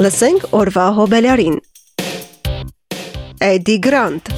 Լսենք օրվա հոբելյարին։ Էդի Գրանտ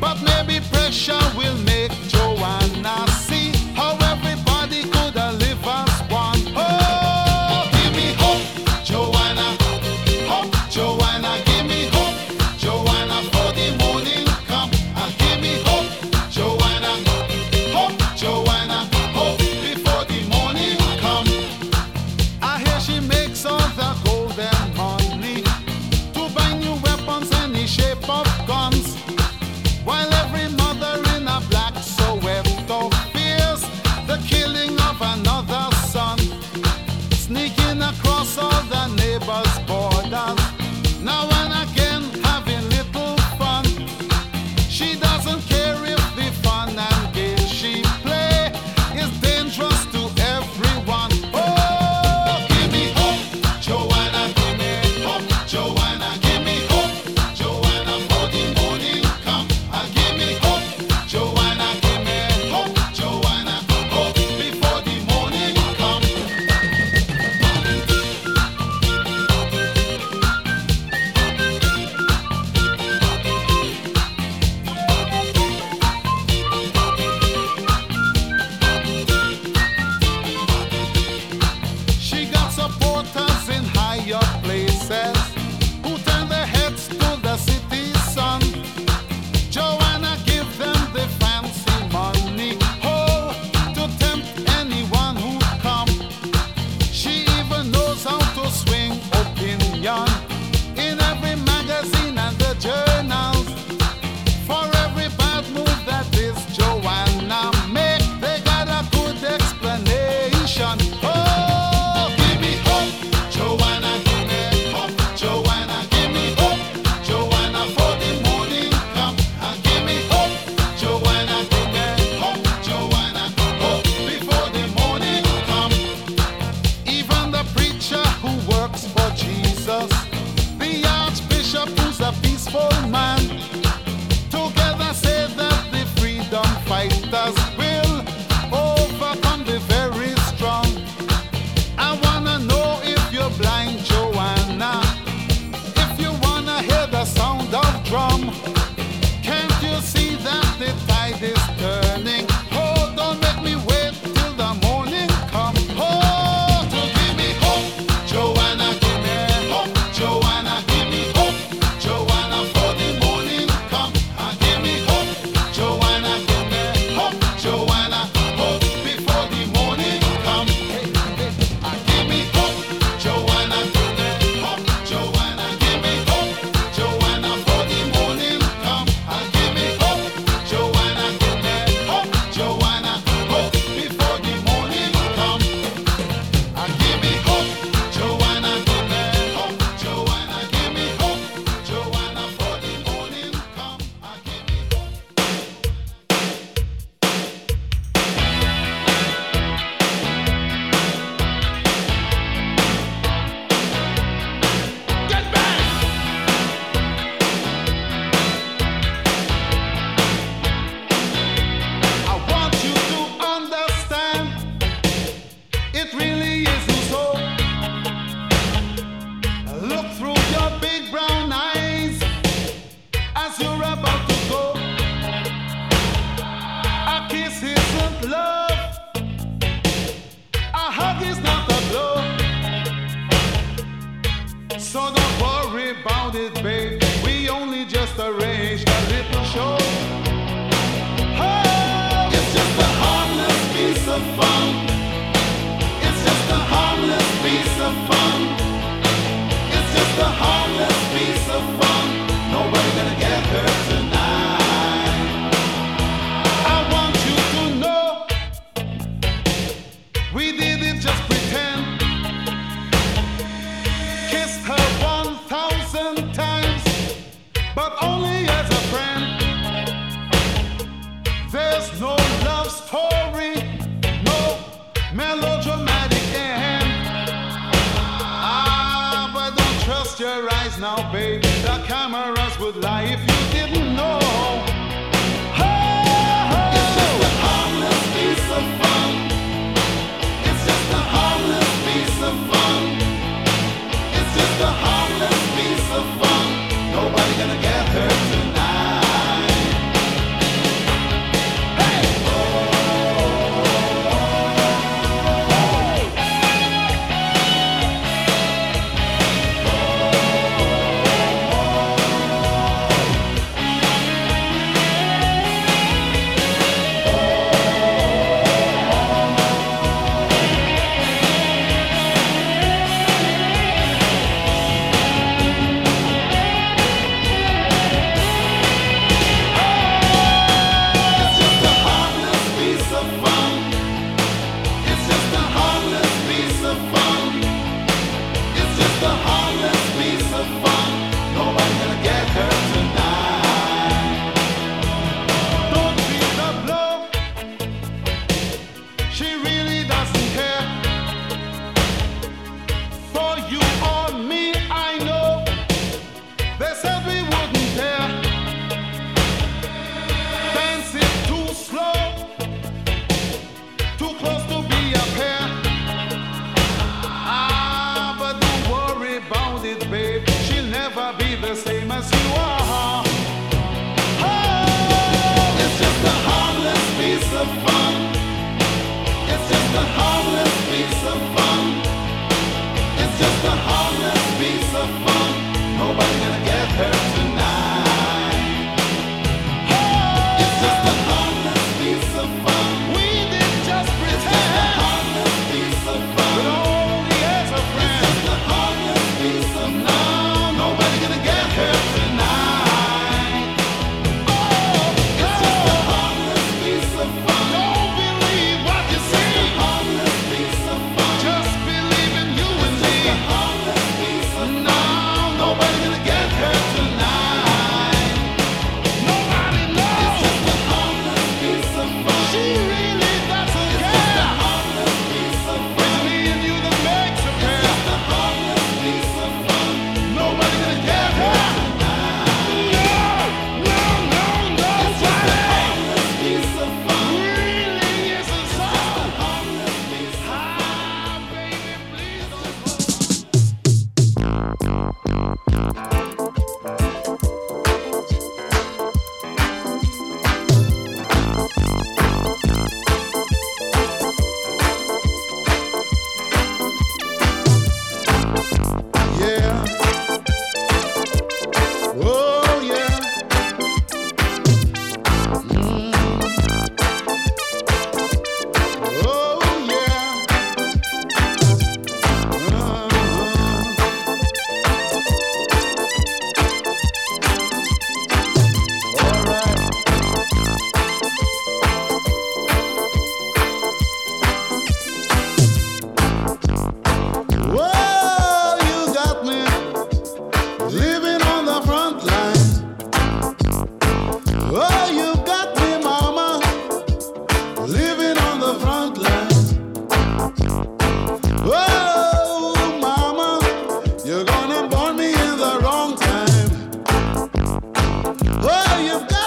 but maybe pressure will make joy. Oh, you've got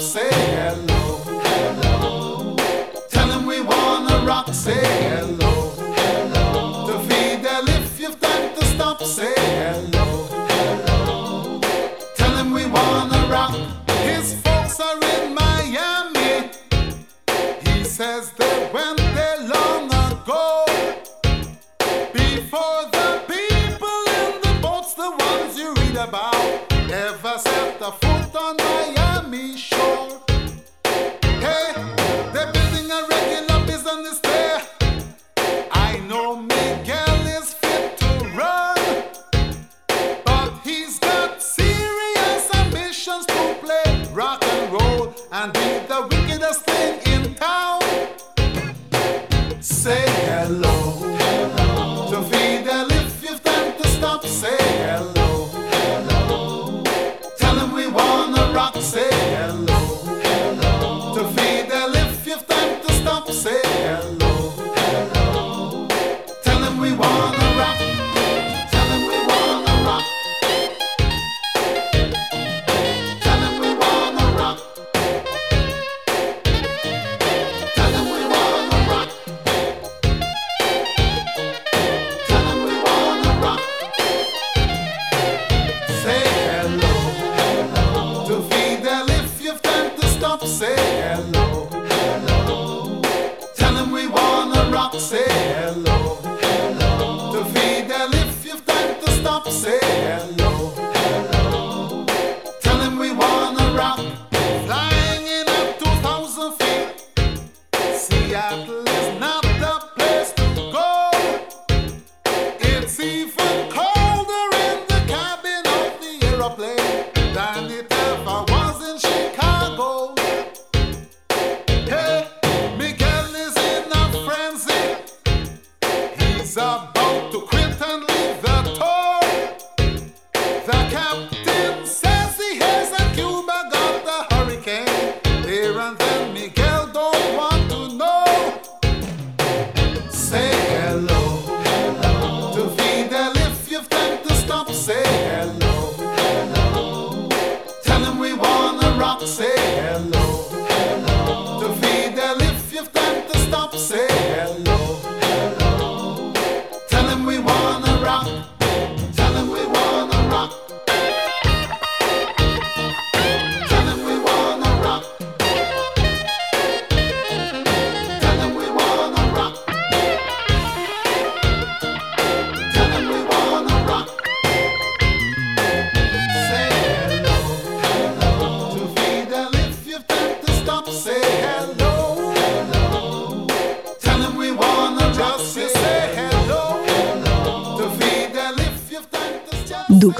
say hello, hello. Tell them we wanna rock, say Say hello,